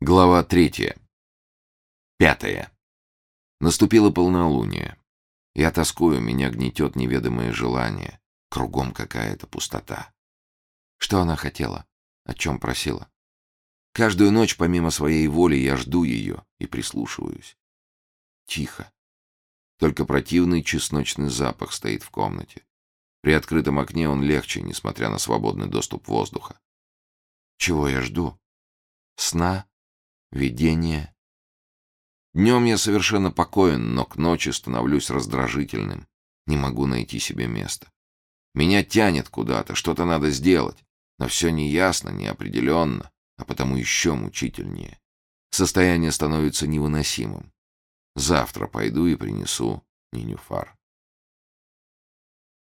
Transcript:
Глава третья. Пятая. Наступило полнолуние. Я тоскую, меня гнетет неведомое желание. Кругом какая-то пустота. Что она хотела? О чем просила? Каждую ночь, помимо своей воли, я жду ее и прислушиваюсь. Тихо. Только противный чесночный запах стоит в комнате. При открытом окне он легче, несмотря на свободный доступ воздуха. Чего я жду? Сна? Видения? Днем я совершенно покоен, но к ночи становлюсь раздражительным. Не могу найти себе места. Меня тянет куда-то, что-то надо сделать, но все неясно, неопределенно, а потому еще мучительнее. Состояние становится невыносимым. Завтра пойду и принесу Нинюфар.